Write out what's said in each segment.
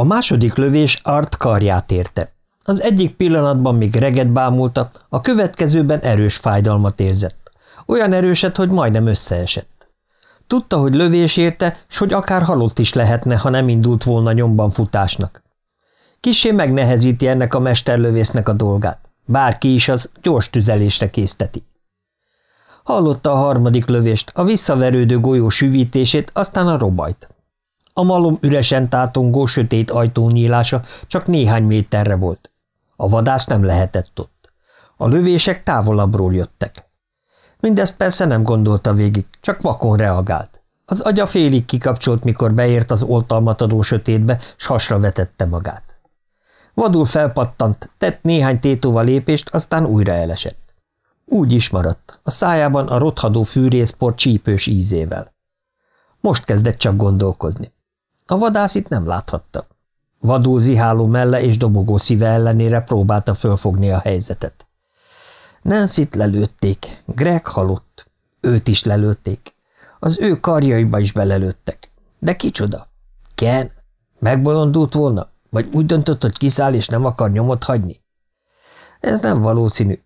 A második lövés Art karját érte. Az egyik pillanatban még reget bámulta, a következőben erős fájdalmat érzett. Olyan erőset, hogy majdnem összeesett. Tudta, hogy lövés érte, s hogy akár halott is lehetne, ha nem indult volna nyomban futásnak. Kisé megnehezíti ennek a mesterlövésznek a dolgát. Bárki is az gyors tüzelésre készteti. Hallotta a harmadik lövést, a visszaverődő golyó süvítését, aztán a robajt. A malom üresen tátongó sötét ajtónyílása csak néhány méterre volt. A vadász nem lehetett ott. A lövések távolabbról jöttek. Mindezt persze nem gondolta végig, csak vakon reagált. Az agya félig kikapcsolt, mikor beért az oltalmat adó sötétbe, s hasra vetette magát. Vadul felpattant, tett néhány tétóval lépést, aztán újra elesett. Úgy is maradt, a szájában a rothadó fűrészpor csípős ízével. Most kezdett csak gondolkozni. A vadász itt nem láthatta. Vadul ziháló melle és dobogó szíve ellenére próbálta fölfogni a helyzetet. Nancy-t lelőtték, Greg halott. Őt is lelőtték. Az ő karjaiba is belelőttek. De kicsoda? Ken? Megbolondult volna? Vagy úgy döntött, hogy kiszáll és nem akar nyomot hagyni? Ez nem valószínű.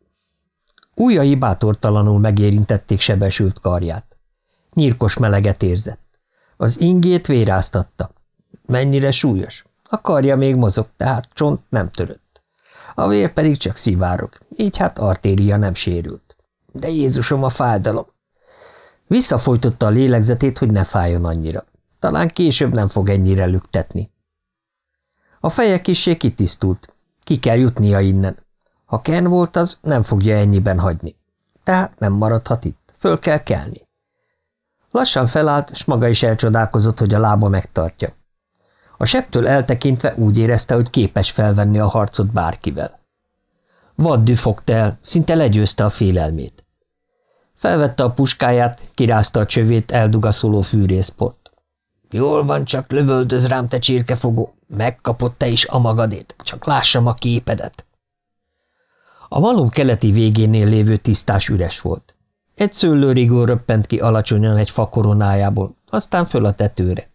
Újai bátortalanul megérintették sebesült karját. Nyírkos meleget érzett. Az ingét véráztatta. Mennyire súlyos? A karja még mozog, tehát csont nem törött. A vér pedig csak szivárog, így hát artéria nem sérült. De Jézusom, a fájdalom! Visszafolytotta a lélegzetét, hogy ne fájjon annyira. Talán később nem fog ennyire lüktetni. A feje kissé kitisztult. Ki kell jutnia innen. Ha Ken volt, az nem fogja ennyiben hagyni. Tehát nem maradhat itt. Föl kell kelni. Lassan felállt, s maga is elcsodálkozott, hogy a lába megtartja. A septől eltekintve úgy érezte, hogy képes felvenni a harcot bárkivel. Vaddű fogta el, szinte legyőzte a félelmét. Felvette a puskáját, kirázta a csövét eldugaszoló fűrészport. Jól van, csak lövöldöz rám, te csirkefogó. Megkapott te is a magadét, csak lássam a képedet. A malom keleti végénél lévő tisztás üres volt. Egy szőlőrigó röppent ki alacsonyan egy fakoronájából, aztán föl a tetőre.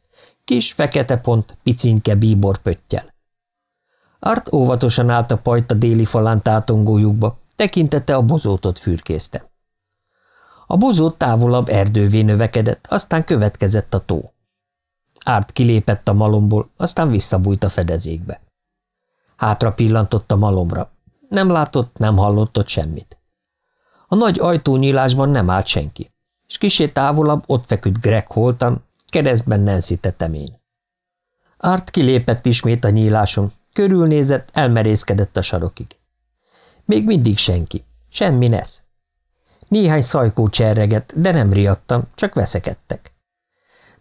Kis, fekete pont, picinke bíbor pöttyel. Art óvatosan állt a pajta déli falán tátongó lyukba, tekintette a bozótot fürkészte. A bozót távolabb erdővé növekedett, aztán következett a tó. Árt kilépett a malomból, aztán visszabújt a fedezékbe. Hátra pillantott a malomra. Nem látott, nem hallott ott semmit. A nagy ajtónyílásban nem állt senki, és kisé távolabb ott feküdt Greg holtan, keresztben Nancy tetemén. Árt kilépett ismét a nyíláson, körülnézett, elmerészkedett a sarokig. Még mindig senki, semmi nesz. Néhány szajkó cserreget, de nem riadtam, csak veszekedtek.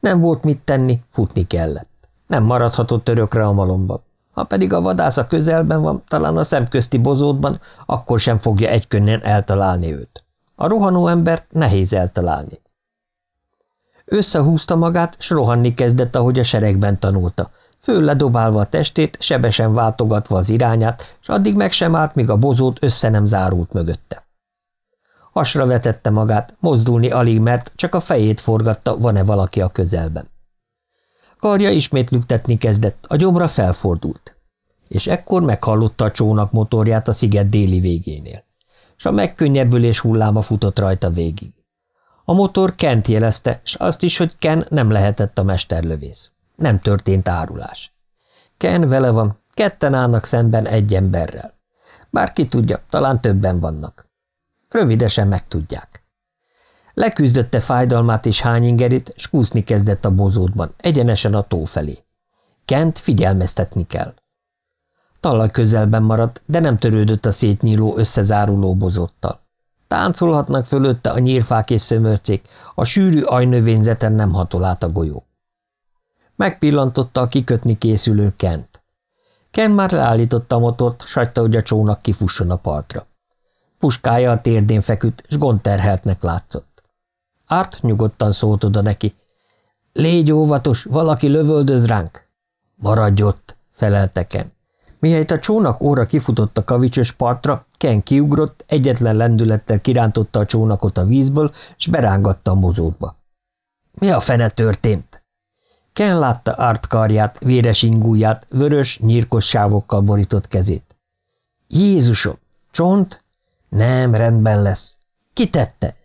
Nem volt mit tenni, futni kellett. Nem maradhatott örökre a malomba. Ha pedig a vadász a közelben van, talán a szemközti bozótban, akkor sem fogja egykönnyen eltalálni őt. A rohanó embert nehéz eltalálni. Összehúzta magát, s rohanni kezdett, ahogy a seregben tanulta, föl ledobálva a testét, sebesen váltogatva az irányát, s addig meg sem állt, míg a bozót össze nem zárult mögötte. Hasra vetette magát, mozdulni alig mert, csak a fejét forgatta, van-e valaki a közelben. Karja ismét lüktetni kezdett, a gyomra felfordult. És ekkor meghallotta a csónak motorját a sziget déli végénél. S a megkönnyebbülés hulláma futott rajta végig. A motor Kent jelezte, s azt is, hogy Ken nem lehetett a mesterlövész. Nem történt árulás. Ken vele van, ketten állnak szemben egy emberrel. Bár ki tudja, talán többen vannak. Rövidesen megtudják. Leküzdötte fájdalmát és hányingerit, s kúszni kezdett a bozótban, egyenesen a tó felé. Kent figyelmeztetni kell. Talaj közelben maradt, de nem törődött a szétnyíló, összezáruló bozottal. Táncolhatnak fölötte a nyírfák és szömörcék, a sűrű ajnövényzeten nem hatol át a golyó. Megpillantotta a kikötni készülő Kent. Ken már leállította a motort, sagyta, hogy a csónak kifusson a partra. Puskája a térdén feküdt, s gondterheltnek látszott. Árt nyugodtan szólt oda neki. Légy óvatos, valaki lövöldöz ránk. Maradj ott, felelte Ken. Mihelyt a csónak óra kifutott a kavicsos partra, Ken kiugrott, egyetlen lendülettel kirántotta a csónakot a vízből, s berángatta a mozótba. Mi a fene történt? Ken látta Art karját, véres ingúját, vörös, nyírkos sávokkal borított kezét. Jézusom, csont? Nem, rendben lesz. Ki tette?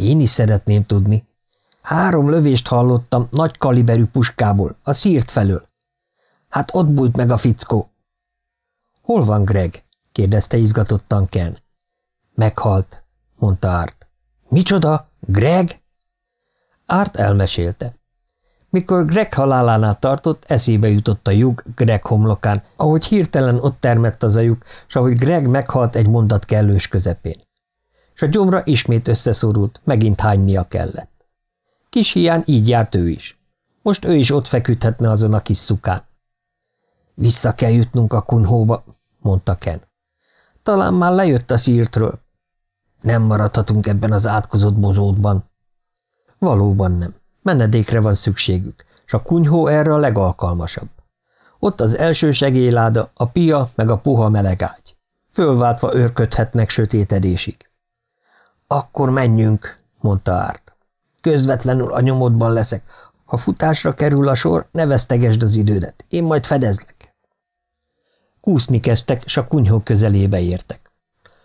Én is szeretném tudni. Három lövést hallottam nagy kaliberű puskából, a szírt felől. Hát ott bújt meg a fickó. Hol van Greg? kérdezte izgatottan Ken. Meghalt, mondta Art. Micsoda? Greg? Art elmesélte. Mikor Greg halálánál tartott, eszébe jutott a lyuk Greg homlokán, ahogy hirtelen ott termett az a lyuk, s ahogy Greg meghalt egy mondat kellős közepén. S a gyomra ismét összeszorult, megint hánynia kellett. Kis hián így járt ő is. Most ő is ott feküdhetne azon a kis szukán. Vissza kell jutnunk a kunyhóba, mondta Ken. Talán már lejött a szírtről. Nem maradhatunk ebben az átkozott bozótban. Valóban nem. Menedékre van szükségük, és a kunyhó erre a legalkalmasabb. Ott az első segélyláda, a pia meg a puha melegágy. Fölváltva őrködhetnek sötétedésig. Akkor menjünk, mondta Árt. Közvetlenül a nyomodban leszek. Ha futásra kerül a sor, ne vesztegesd az idődet. Én majd fedezlek. Kúszni kezdtek, s a kunyhó közelébe értek.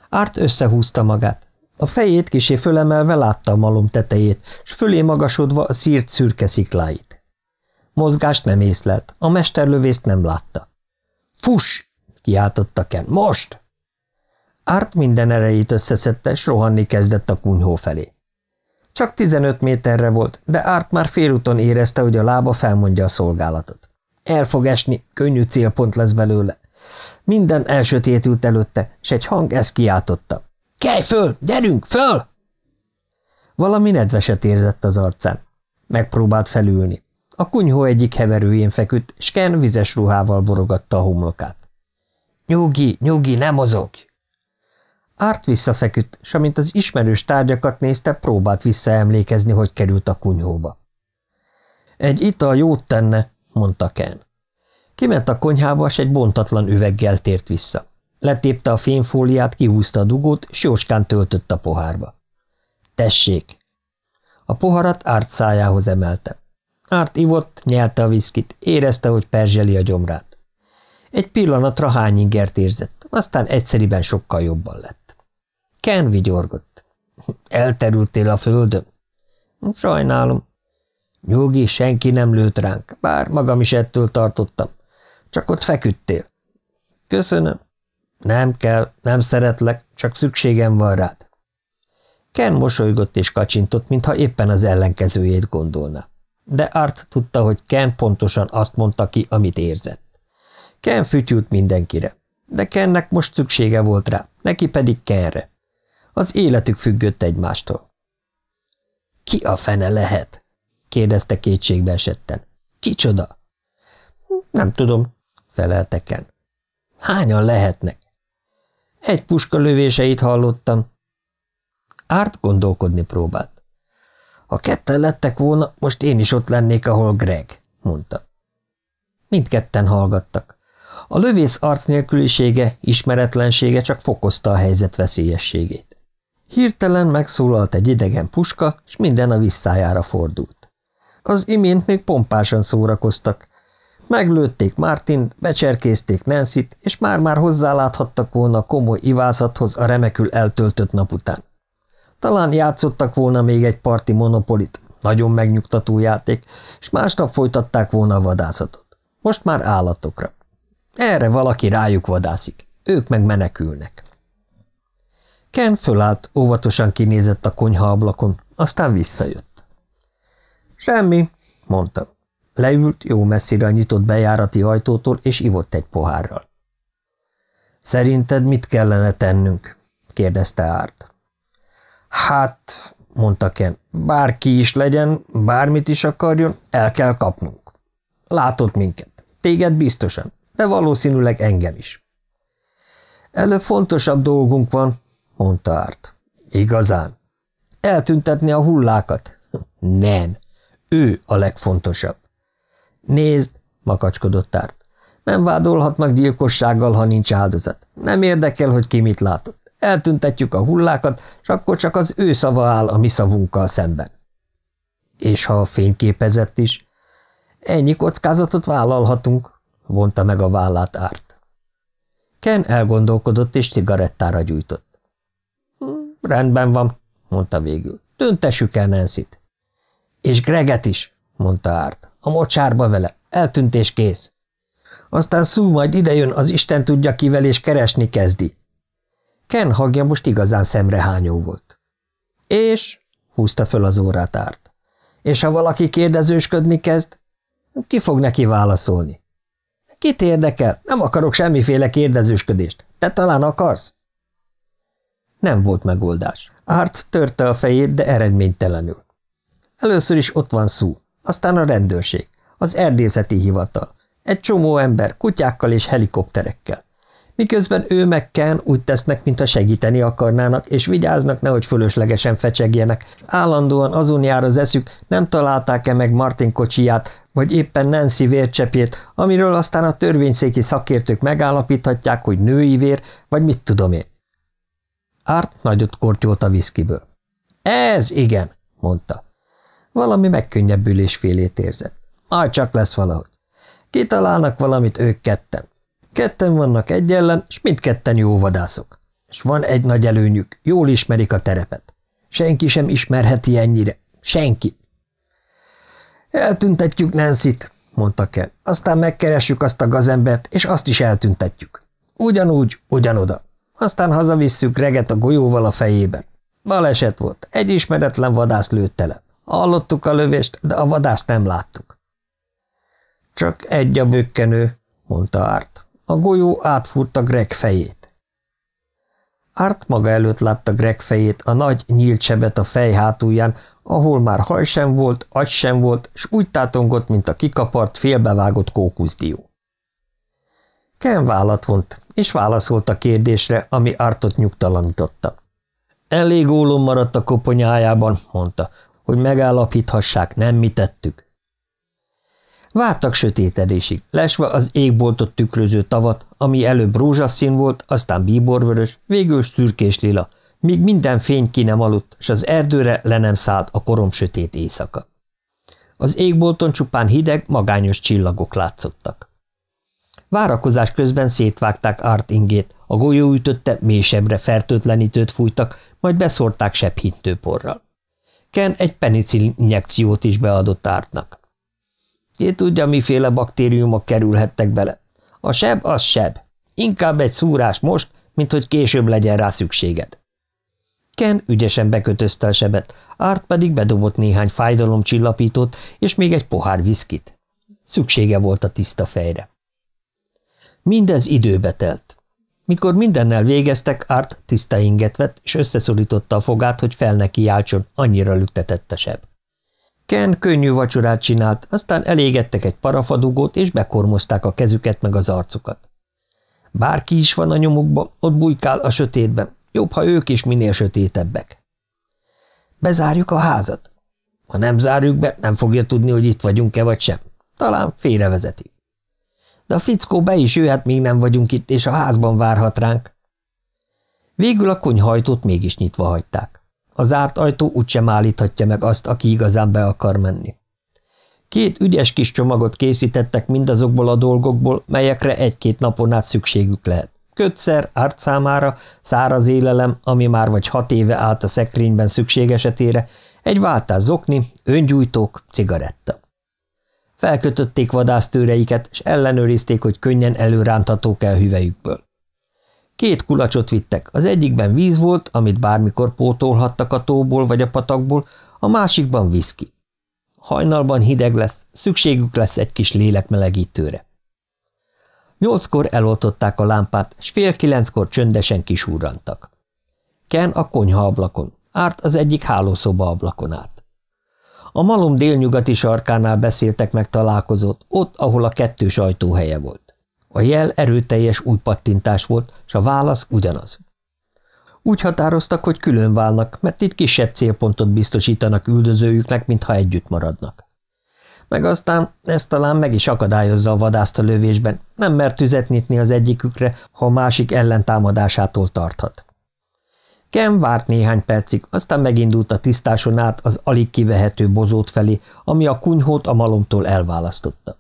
Árt összehúzta magát. A fejét kisé fölemelve látta a malom tetejét, s fölé magasodva a szírt szürke szikláit. Mozgást nem észlelt, a mesterlövészt nem látta. – Fuss! – kiáltotta Ken. – Most! Árt minden erejét összeszedte, s rohanni kezdett a kunyhó felé. Csak 15 méterre volt, de Árt már félúton érezte, hogy a lába felmondja a szolgálatot. El fog esni, könnyű célpont lesz belőle. Minden elsötétült előtte, s egy hang ezt kiáltotta. – Kelj föl! Gyerünk, föl! Valami nedveset érzett az arcán. Megpróbált felülni. A kunyhó egyik heverőjén feküdt, s Ken vizes ruhával borogatta a homlokát. – Nyugi, nyugi, nem mozogj! Árt visszafeküdt, s amint az ismerős tárgyakat nézte, próbált visszaemlékezni, hogy került a kunyhóba. Egy ital jót tenne, mondta Ken. Kiment a konyhába, s egy bontatlan üveggel tért vissza. Letépte a fényfóliát, kihúzta a dugót, s jóskán töltött a pohárba. Tessék! A poharat Árt szájához emelte. Árt ivott, nyelte a viszkit, érezte, hogy perzseli a gyomrát. Egy pillanatra hány ingert érzett, aztán egyszeriben sokkal jobban lett. Ken vigyorgott. Elterültél a földön? Sajnálom. Nyugi, senki nem lőtt ránk, bár magam is ettől tartottam. Csak ott feküdtél. Köszönöm. Nem kell, nem szeretlek, csak szükségem van rád. Ken mosolygott és kacsintott, mintha éppen az ellenkezőjét gondolná. De Art tudta, hogy Ken pontosan azt mondta ki, amit érzett. Ken fütyült mindenkire, de Kennek most szüksége volt rá, neki pedig Kenre. Az életük függött egymástól. – Ki a fene lehet? – kérdezte kétségbe esetten. – Kicsoda? – Nem tudom – felelte Ken. – Hányan lehetnek? – Egy puska lövéseit hallottam. Árt gondolkodni próbált. – Ha ketten lettek volna, most én is ott lennék, ahol Greg – mondta. Mindketten hallgattak. A lövész arc nélkülisége, ismeretlensége csak fokozta a helyzet veszélyességét. Hirtelen megszólalt egy idegen puska, és minden a visszájára fordult. Az imént még pompásan szórakoztak. Meglőtték Martin, becserkézték nancy és már-már hozzáláthattak volna komoly ivászathoz a remekül eltöltött nap után. Talán játszottak volna még egy parti monopolit, nagyon megnyugtató játék, és másnap folytatták volna a vadászatot. Most már állatokra. Erre valaki rájuk vadászik, ők meg menekülnek. Ken fölállt, óvatosan kinézett a konyha ablakon, aztán visszajött. Semmi, mondta. Leült jó messzire a nyitott bejárati ajtótól, és ivott egy pohárral. Szerinted mit kellene tennünk? kérdezte Árt. Hát, mondta Ken, bárki is legyen, bármit is akarjon, el kell kapnunk. Látott minket, téged biztosan, de valószínűleg engem is. Előbb fontosabb dolgunk van, mondta Árt. Igazán? Eltüntetni a hullákat? Nem. Ő a legfontosabb. Nézd, makacskodott Árt. Nem vádolhatnak gyilkossággal, ha nincs áldozat. Nem érdekel, hogy ki mit látott. Eltüntetjük a hullákat, és akkor csak az ő szava áll a mi szavunkkal szemben. És ha a fényképezett is? Ennyi kockázatot vállalhatunk, vonta meg a vállát árt. Ken elgondolkodott és cigarettára gyújtott. Rendben van, mondta végül. Tüntessük el Nancy-t. És Greget is, mondta Árt. A mocsárba vele. Eltűnt és kész. Aztán Szú majd idejön, az Isten tudja kivel, és keresni kezdi. Ken hangja most igazán szemrehányó volt. És? húzta föl az órát Árt. És ha valaki kérdezősködni kezd, ki fog neki válaszolni? Kit érdekel? Nem akarok semmiféle kérdezősködést. Te talán akarsz? Nem volt megoldás. Árt törte a fejét, de eredménytelenül. Először is ott van szó, aztán a rendőrség, az erdészeti hivatal, egy csomó ember, kutyákkal és helikopterekkel. Miközben ő meg Ken úgy tesznek, mintha segíteni akarnának, és vigyáznak, nehogy fölöslegesen fecsegjenek. Állandóan azon jár az eszük, nem találták-e meg Martin kocsiját, vagy éppen Nancy vércsepjét, amiről aztán a törvényszéki szakértők megállapíthatják, hogy női vér, vagy mit tudom én. Árt nagyot kortyolt a viszkiből. Ez igen, mondta. Valami megkönnyebbülés félét érzett. Majd csak lesz valahogy. Kitalálnak valamit ők ketten. Ketten vannak egy ellen, és mindketten jó vadászok. És van egy nagy előnyük, jól ismerik a terepet. Senki sem ismerheti ennyire. Senki. Eltüntetjük Nancy-t, mondta Ken. Aztán megkeressük azt a gazembert, és azt is eltüntetjük. Ugyanúgy, ugyanoda. Aztán hazavisszük reget a golyóval a fejében. Baleset volt. Egy ismeretlen vadász lőtte le. Hallottuk a lövést, de a vadászt nem láttuk. Csak egy a bökkenő, mondta Árt. A golyó átfúrta Greg fejét. Árt maga előtt látta Greg fejét, a nagy, nyílt sebet a fej hátulján, ahol már haj sem volt, agy sem volt, s úgy tátongott, mint a kikapart, félbevágott kókuszdió. Ken vállat vont, és válaszolt a kérdésre, ami Artot nyugtalanította. Elég ólom maradt a koponyájában, mondta, hogy megállapíthassák, nem mi tettük. Vártak sötétedésig, lesve az égboltot tükröző tavat, ami előbb rózsaszín volt, aztán bíborvörös, végül szürkés lila, míg minden fény ki nem aludt, s az erdőre le nem szállt a korom sötét éjszaka. Az égbolton csupán hideg, magányos csillagok látszottak. Várakozás közben szétvágták Art ingét, a golyó ütötte, mélysebbre fertőtlenítőt fújtak, majd beszórták sebhintőporral. Ken egy penicillin injekciót is beadott Artnak. Ki tudja, miféle baktériumok kerülhettek bele. A seb az seb. Inkább egy szúrás most, mint hogy később legyen rá szükséged. Ken ügyesen bekötözte a sebet, Art pedig bedobott néhány fájdalomcsillapítót és még egy pohár viszkit. Szüksége volt a tiszta fejre. Mindez időbe telt. Mikor mindennel végeztek, Art tiszta inget vett, és összeszorította a fogát, hogy fel neki jáltson, annyira lüktetett a seb. Ken könnyű vacsorát csinált, aztán elégettek egy parafadugót, és bekormozták a kezüket meg az arcukat. Bárki is van a nyomukban, ott bujkál a sötétben, jobb, ha ők is minél sötétebbek. Bezárjuk a házat. Ha nem zárjuk be, nem fogja tudni, hogy itt vagyunk-e vagy sem. Talán félrevezeti. De a fickó be is jöhet, még nem vagyunk itt, és a házban várhat ránk. Végül a konyhajtót mégis nyitva hagyták. A zárt ajtó úgysem állíthatja meg azt, aki igazán be akar menni. Két ügyes kis csomagot készítettek mindazokból a dolgokból, melyekre egy-két napon át szükségük lehet. Kötszer, árt számára, száraz élelem, ami már vagy hat éve állt a szekrényben szükség esetére, egy váltás zokni, öngyújtók, cigaretta. Felkötötték vadásztőreiket, és ellenőrizték, hogy könnyen előrántatók el hüvelyükből. Két kulacsot vittek, az egyikben víz volt, amit bármikor pótolhattak a tóból vagy a patakból, a másikban viszki. Hajnalban hideg lesz, szükségük lesz egy kis lélekmelegítőre. Nyolckor eloltották a lámpát, és fél kilenckor csöndesen kisúrantak. Ken a konyha ablakon, árt az egyik hálószoba ablakon át. A malom délnyugati sarkánál beszéltek meg találkozót, ott, ahol a kettős ajtóhelye volt. A jel erőteljes új pattintás volt, és a válasz ugyanaz. Úgy határoztak, hogy külön válnak, mert itt kisebb célpontot biztosítanak üldözőjüknek, mintha együtt maradnak. Meg aztán ez talán meg is akadályozza a vadászt a lövésben, nem mert tüzet nyitni az egyikükre, ha a másik ellentámadásától tarthat. Ken várt néhány percig, aztán megindult a tisztáson át az alig kivehető bozót felé, ami a kunyhót a malomtól elválasztotta.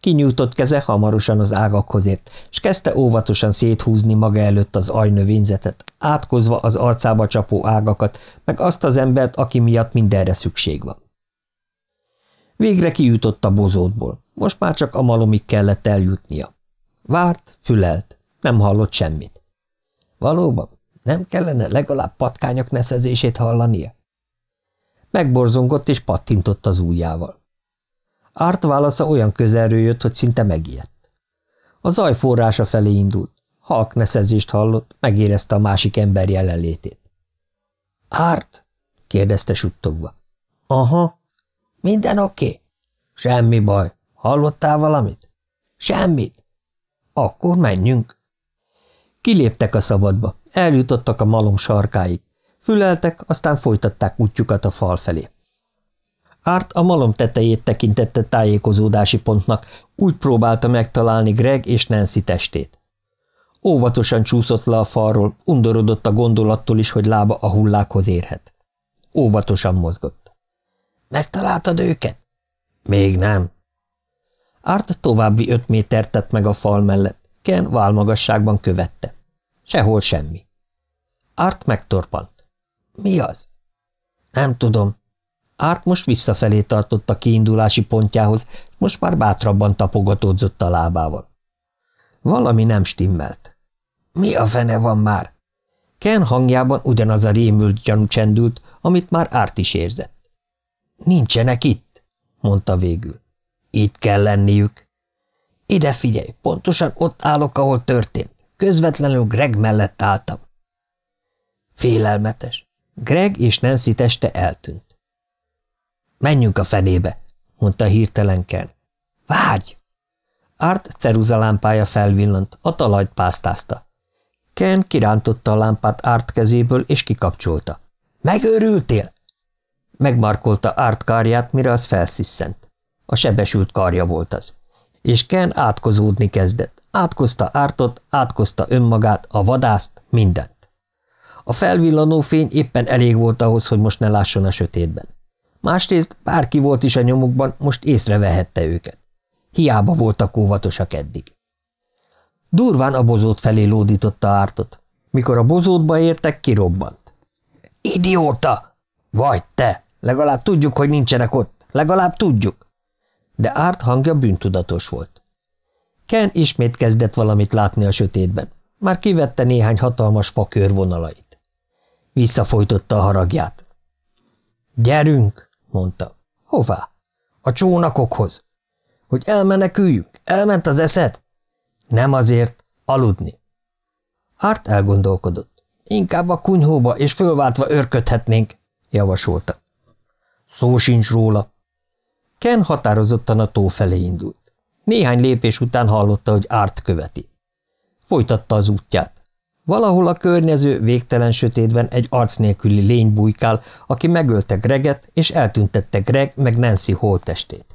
Kinyújtott keze hamarosan az ágakhoz ért, és kezdte óvatosan széthúzni maga előtt az ajnövényzetet, átkozva az arcába csapó ágakat, meg azt az embert, aki miatt mindenre szükség van. Végre kijutott a bozótból, most már csak a malomig kellett eljutnia. Várt, fülelt, nem hallott semmit. Valóban, nem kellene legalább patkányok neszezését hallania? Megborzongott és pattintott az ujjával. Árt válasza olyan közelről jött, hogy szinte megijedt. A zaj forrása felé indult. Halk neszezést hallott, megérezte a másik ember jelenlétét. – Árt? – kérdezte suttogva. – Aha. – Minden oké? Okay? – Semmi baj. Hallottál valamit? – Semmit. – Akkor menjünk. Kiléptek a szabadba, eljutottak a malom sarkáig. Füleltek, aztán folytatták útjukat a fal felé. Árt a malom tetejét tekintette tájékozódási pontnak, úgy próbálta megtalálni Greg és Nancy testét. Óvatosan csúszott le a falról, undorodott a gondolattól is, hogy lába a hullákhoz érhet. Óvatosan mozgott. – Megtaláltad őket? – Még nem. Árt további öt métert tett meg a fal mellett, Ken válmagasságban követte. Sehol semmi. Árt megtorpant. – Mi az? – Nem tudom. Árt most visszafelé tartott a kiindulási pontjához, most már bátrabban tapogatódzott a lábával. Valami nem stimmelt. Mi a fene van már? Ken hangjában ugyanaz a rémült gyanú csendült, amit már Árt is érzett. Nincsenek itt, mondta végül. Itt kell lenniük. Ide figyelj, pontosan ott állok, ahol történt. Közvetlenül Greg mellett álltam. Félelmetes. Greg és Nancy teste eltűnt. Menjünk a fenébe, mondta hirtelen Ken. Vágy! Art ceruzalámpája felvillant, a talajt pásztázta. Ken kirántotta a lámpát Art kezéből, és kikapcsolta. Megőrültél? Megmarkolta Art karját, mire az felsziszent. A sebesült karja volt az. És Ken átkozódni kezdett. Átkozta Artot, átkozta önmagát, a vadászt, mindent. A felvillanó fény éppen elég volt ahhoz, hogy most ne lásson a sötétben. Másrészt bárki volt is a nyomukban, most észrevehette őket. Hiába voltak óvatosak eddig. Durván a bozót felé lódította ártot. Mikor a bozótba értek, kirobbant. – Idióta! Vagy te! Legalább tudjuk, hogy nincsenek ott. Legalább tudjuk. De árt hangja bűntudatos volt. Ken ismét kezdett valamit látni a sötétben. Már kivette néhány hatalmas fa körvonalait. Visszafolytotta a haragját. – Gyerünk! mondta. Hová? A csónakokhoz. Hogy elmeneküljünk? Elment az eszed? Nem azért, aludni. Árt elgondolkodott. Inkább a kunyhóba és fölváltva örködhetnénk, javasolta. Szó sincs róla. Ken határozottan a tó felé indult. Néhány lépés után hallotta, hogy Árt követi. Folytatta az útját. Valahol a környező, végtelen sötétben egy arc nélküli lény bujkál, aki megölte Greget, és eltüntette Greg meg Nancy holtestét.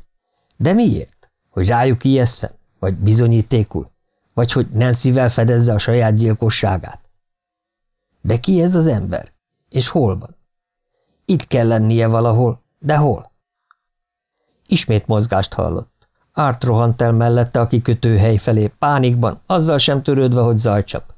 De miért? Hogy rájuk ijesszen? Vagy bizonyítékul? Vagy hogy Nancyvel fedezze a saját gyilkosságát? De ki ez az ember? És hol van? Itt kell lennie valahol, de hol? Ismét mozgást hallott. Árt rohant el mellette a kikötőhely felé, pánikban, azzal sem törődve, hogy zajcsap.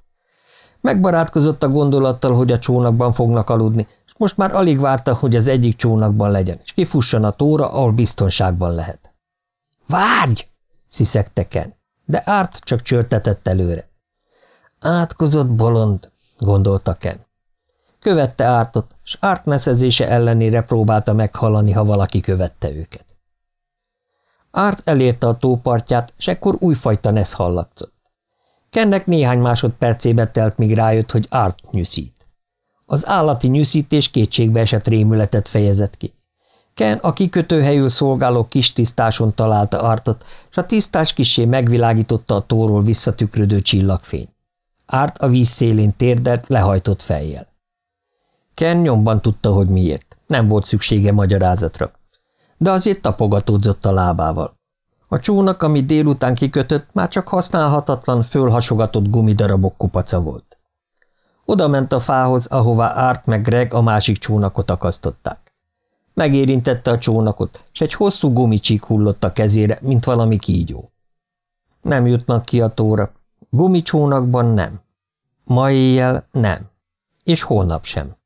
Megbarátkozott a gondolattal, hogy a csónakban fognak aludni, és most már alig várta, hogy az egyik csónakban legyen, és kifusson a tóra, ahol biztonságban lehet. – Várj! – sziszegte Ken, de Árt csak csörtetett előre. Átkozott bolond – gondolta Ken. Követte Ártot, s Árt meszezése ellenére próbálta meghalani, ha valaki követte őket. Árt elérte a tópartját, és ekkor újfajta nesz hallatszott. Kennek néhány másodpercébe telt, míg rájött, hogy Art nyűszít. Az állati nyűszítés kétségbe esett rémületet fejezett ki. Ken a kikötőhelyül szolgáló kis tisztáson találta Artot, és a tisztás kisé megvilágította a tóról visszatükrödő csillagfény. Árt a víz szélén térdelt, lehajtott fejjel. Ken nyomban tudta, hogy miért. Nem volt szüksége magyarázatra. De azért tapogatódzott a lábával. A csónak, ami délután kikötött, már csak használhatatlan, fölhasogatott gumidarabok kupaca volt. Oda ment a fához, ahová Art meg Greg a másik csónakot akasztották. Megérintette a csónakot, és egy hosszú gumicsík hullott a kezére, mint valami kígyó. Nem jutnak ki a tóra. Gumicsónakban nem. Ma éjjel nem. És holnap sem.